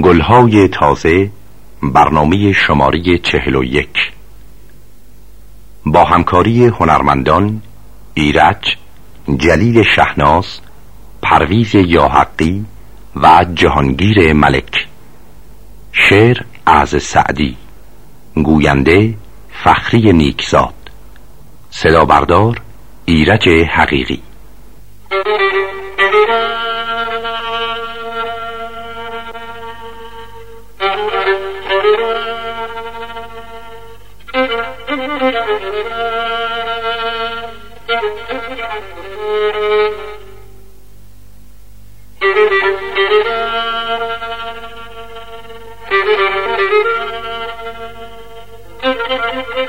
گلهای تازه برنامه شماره چهل و یک. با همکاری هنرمندان ایرج جلیل شهناز پرویز یاحقی و جهانگیر ملک. شعر از سعدی گوینده فخری نیکزاد. صدا بردار ایرج حقیقی.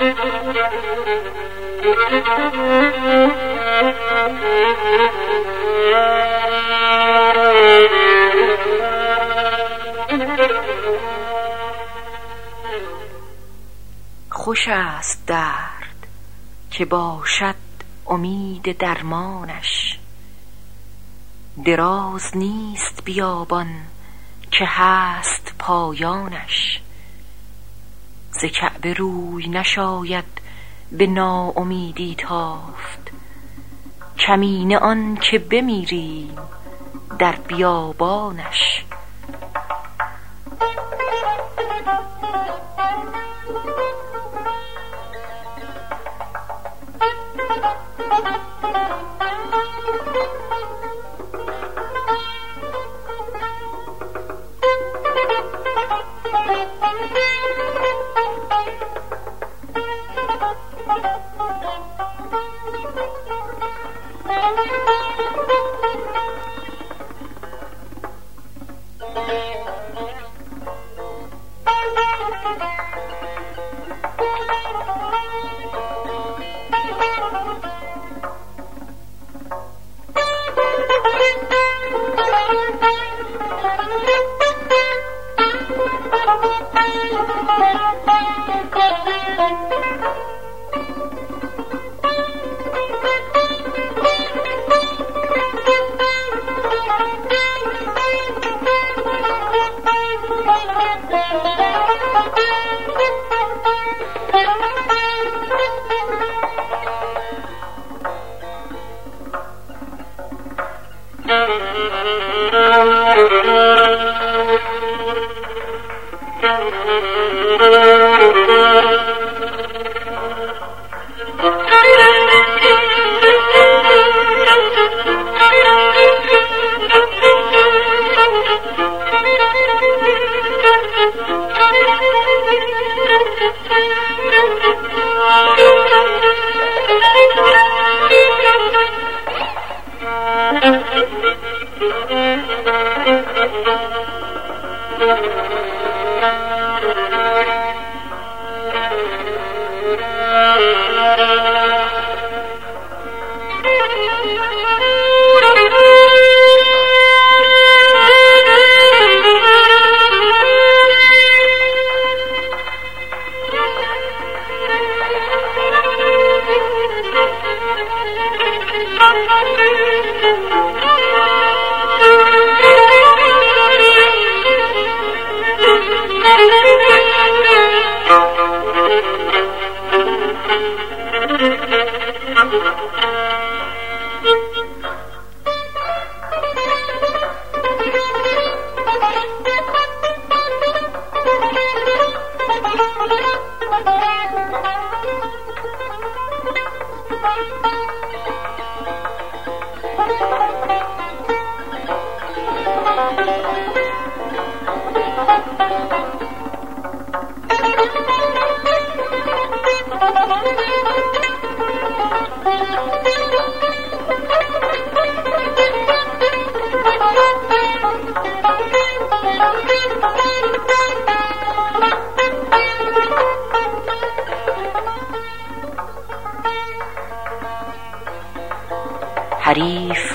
خوش است درد که باشد امید درمانش. دراز نیست بیابان که هست پایانش. ز کعب روی نشاید به ناامیدی تافت. کمینه آن که بمیریم در بیابانش.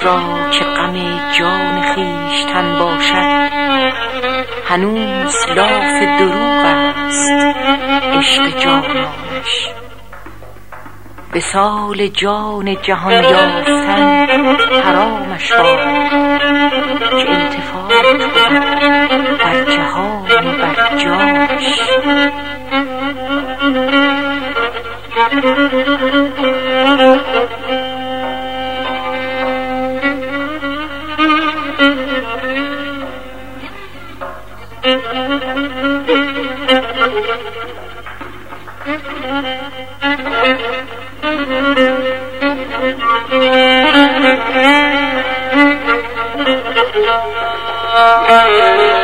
را که غم جان خیشتن باشد هنوز لاف دروغ است عشق جانانش. به سال جان جهان یافتن حرامش باد که التفات بر جهان و بر جانش. شب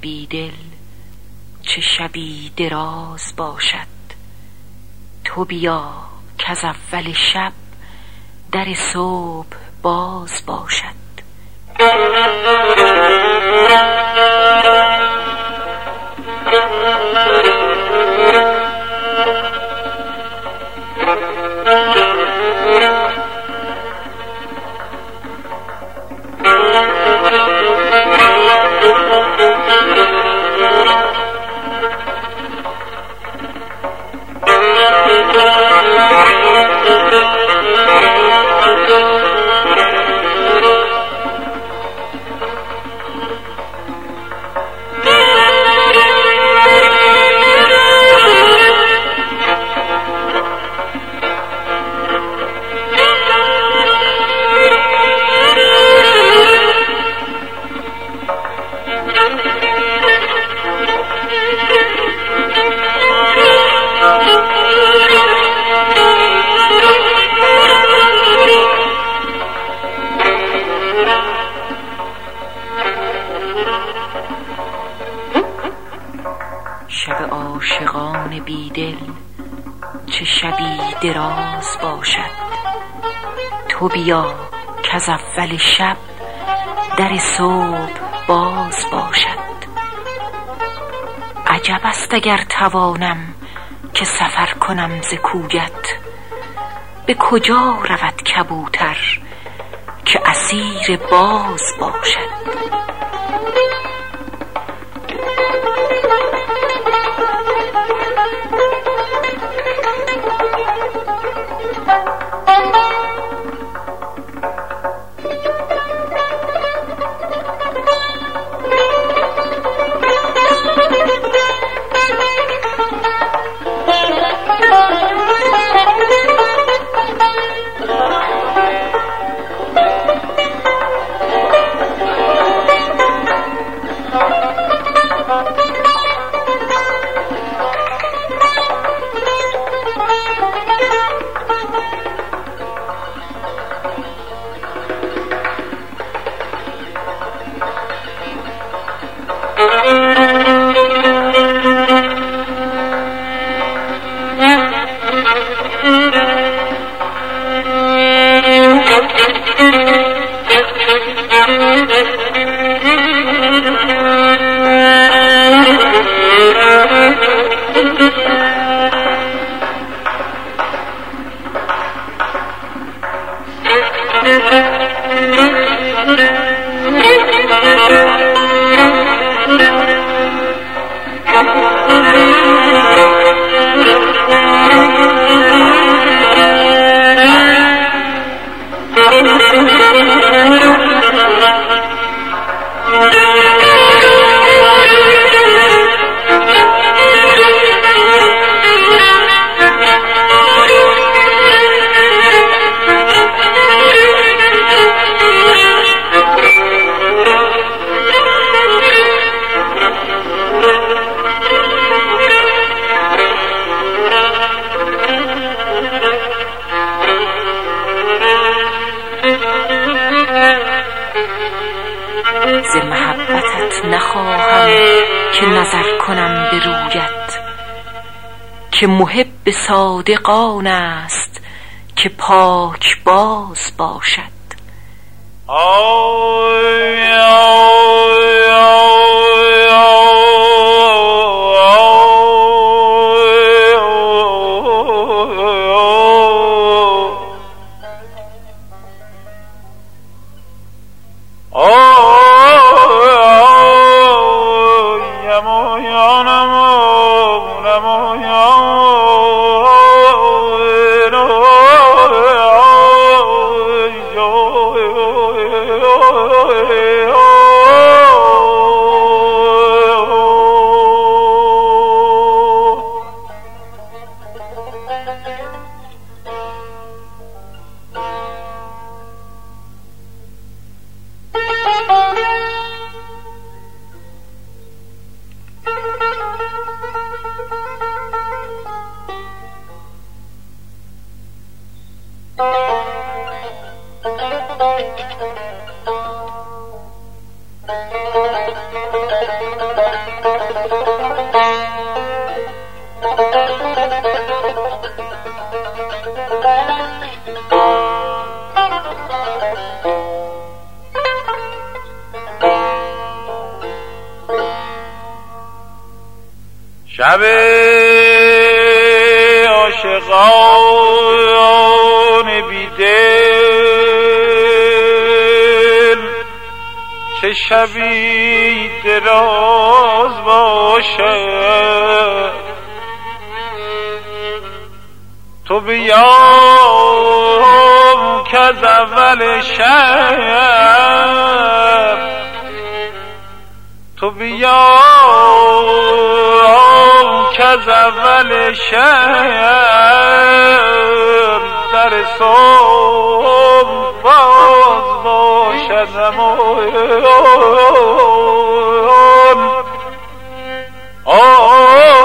بیدل چه شبی دراز باشد. تو بیا که از اول شب در صبح باز باشد. اول شب در صبح باز باشد. عجب است اگر توانم که سفر کنم ز کویت. به کجا رود کبوتر که اسیر باز باشد؟ که محب صادقان است که پاک باز باشد. شب عاشقان بیدل چه شبی دراز باشه تو بیام که از اول شب. تو بیام که اول شب در صبح باز باشد عجب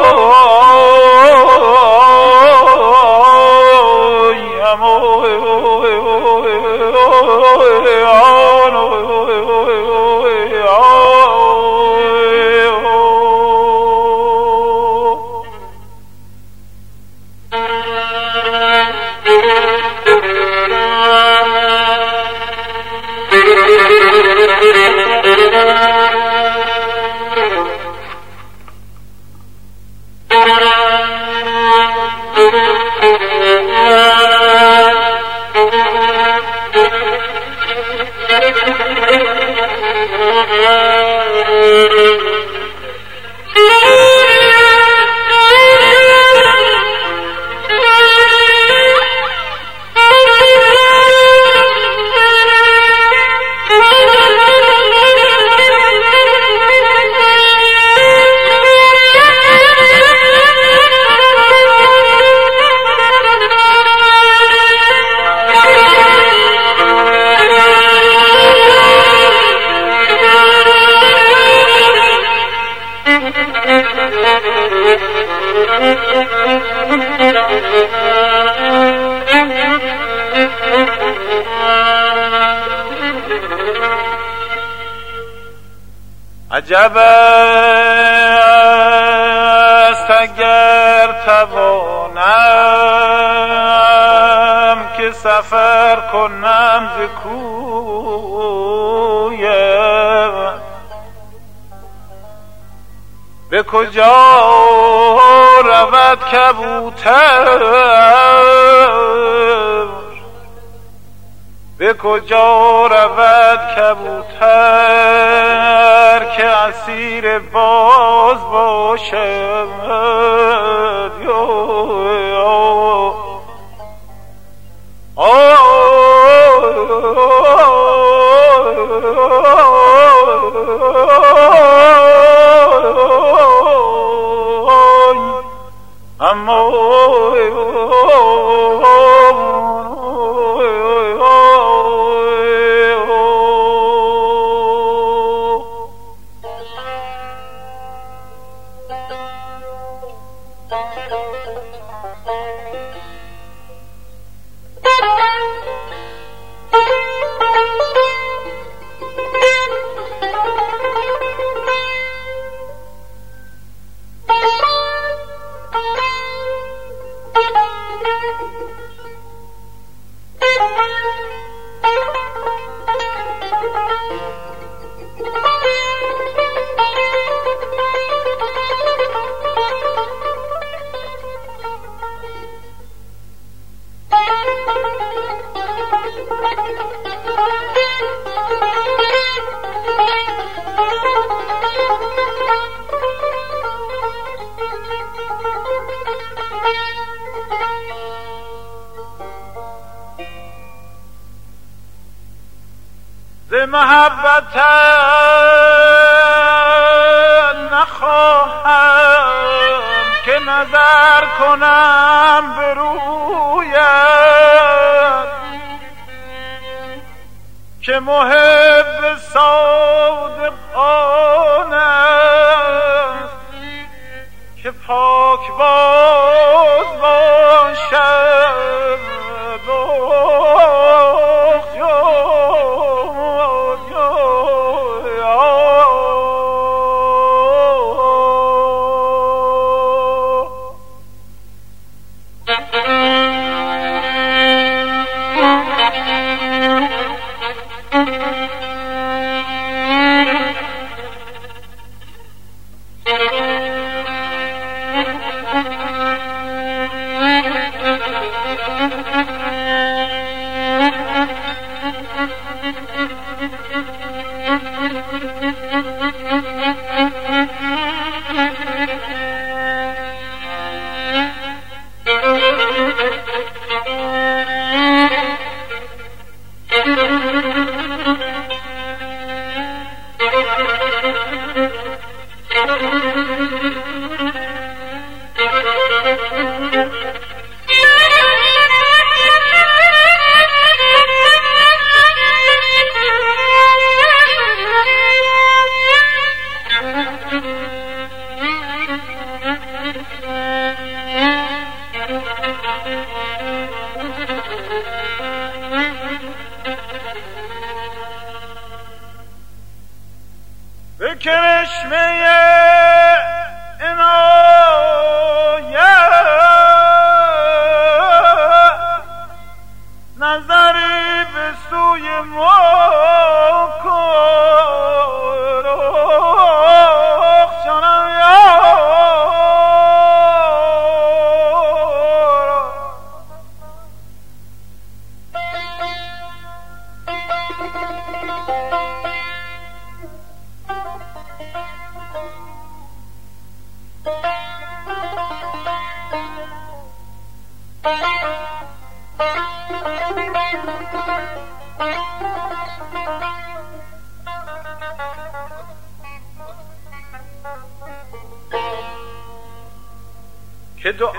است اگر توانم که سفر کنم ز کویم به کجا رود کبوتر؟ کجا رود کبوتر که اسیر باز باشد اما که محب صادقان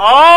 که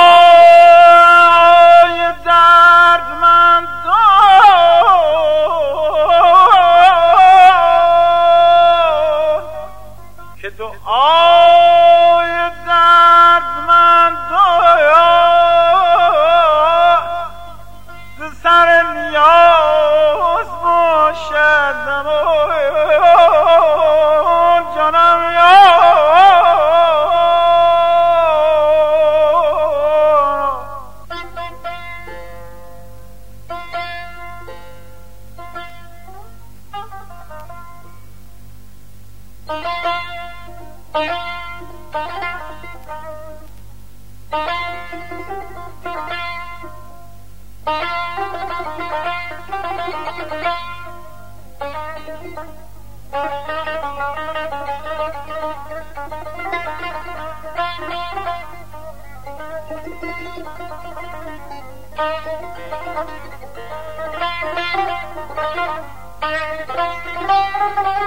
Thank you.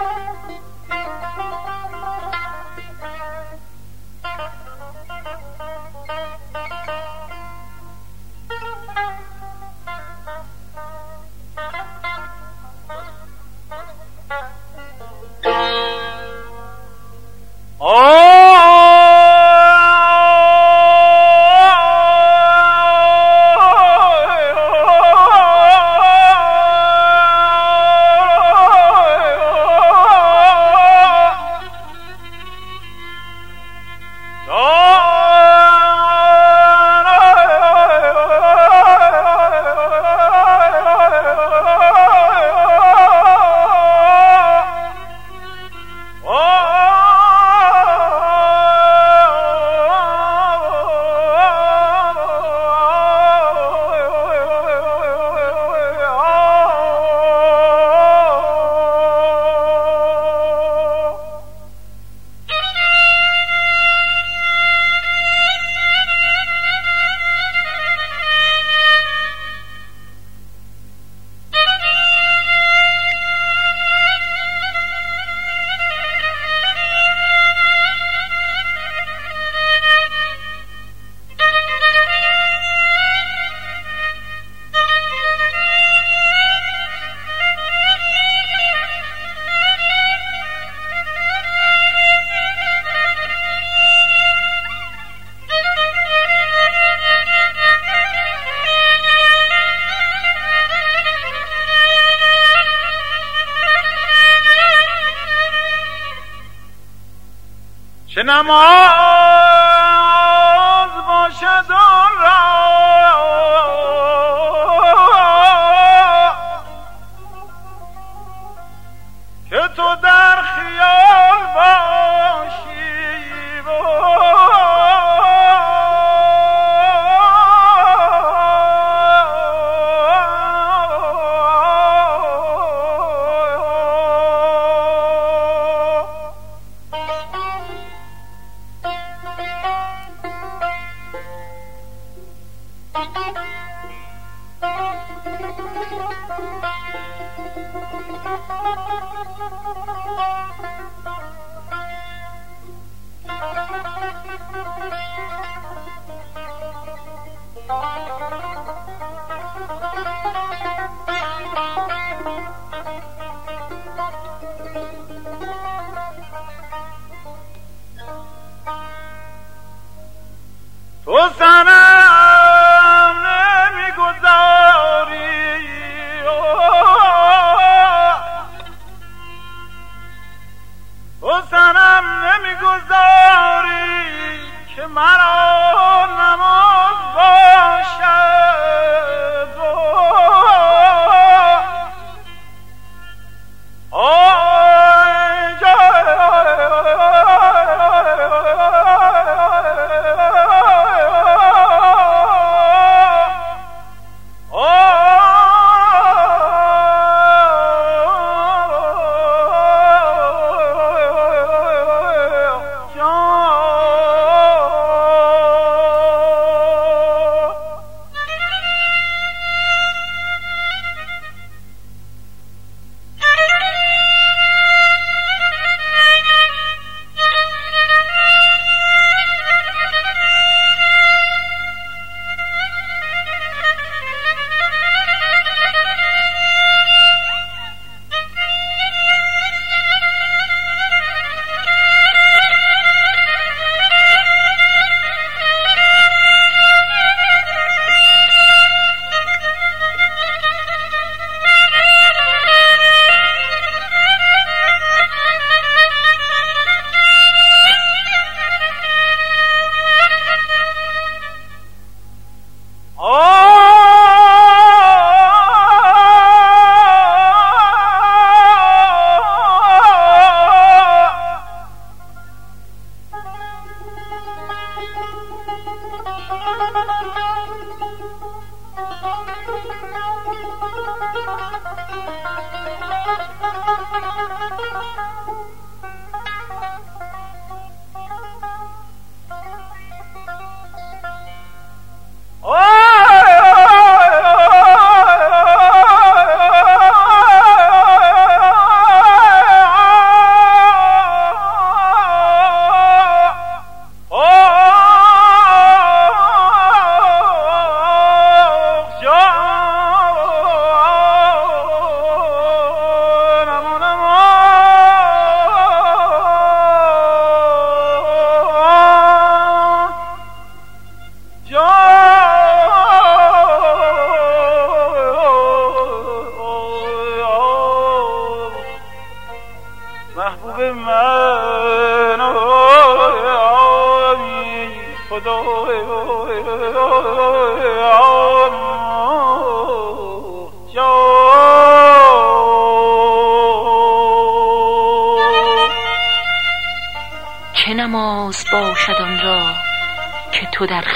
نماز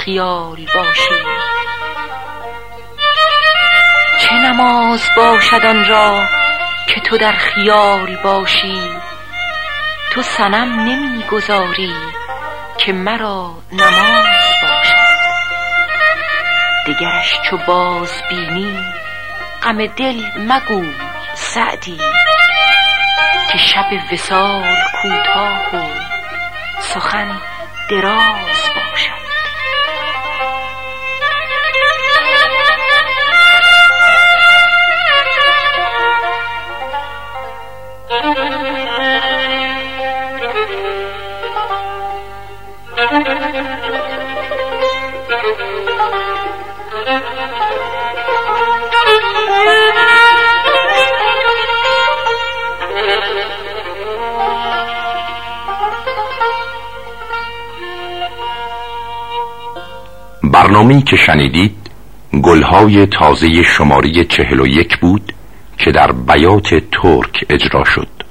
خیال باشی. چه نماز باشد آن را که تو در خیال باشی؟ تو صنم نمی‌گذاری که مرا نماز باشد. دگرش چو باز بینی غم دل مگوی سعدی. که شب وصال کوتاه و سخن دراز برنامه‌ای که شنیدید گلهای تازه شماره چهل و یک بود که در بیات ترک اجرا شد.